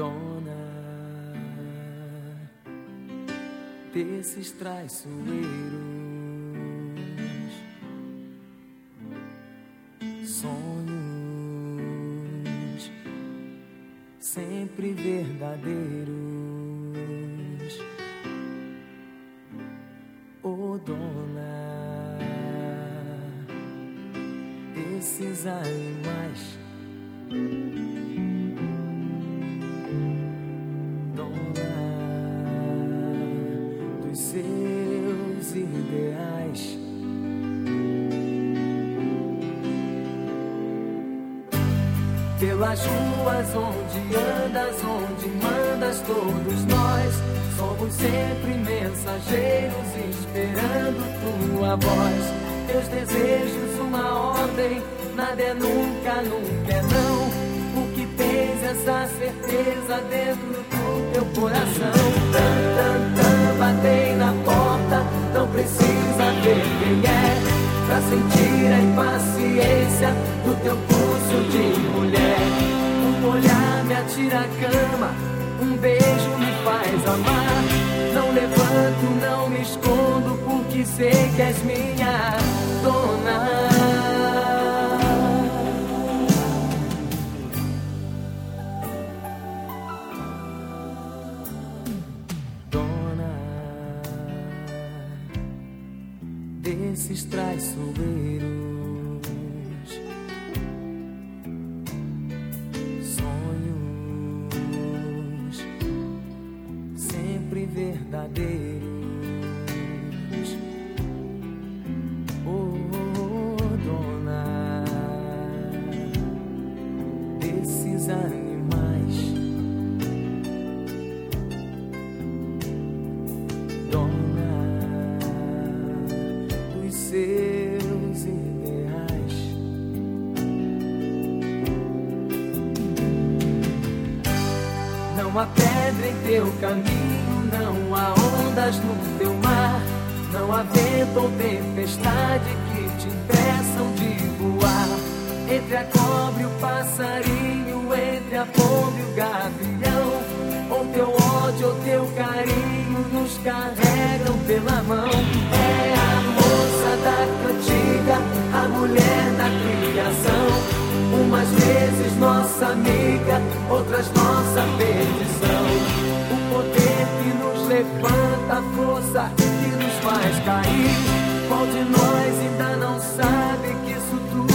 dona desses traiçoeiros. Sonhos sempre verdadeiros. Oh, dona desses animais. Ideais. Pelas ruas onde andas, onde mandas, todos nós somos sempre mensageiros esperando tua voz. Teus desejos, uma ordem, nada é nunca, nunca é não. Porque tens essa certeza dentro do teu coração. Atira a cama, um beijo me faz amar. Não levanto, não me escondo, porque sei que és minha dona. desses traiçoeiros. Verdadeiros. Oh, dona desses animais. Dona seus ideais. Não há pedra em teu caminho, não há ondas no teu mar, não há vento ou tempestade que te impeçam de voar. Entre a cobra e o passarinho, entre a pomba e o gavião, ou teu ódio ou teu carinho nos carregam pela mão. É da cantiga, a mulher da criação. Umas vezes nossa amiga, faz cair. Qual de nós ainda não sabe que isso tudo?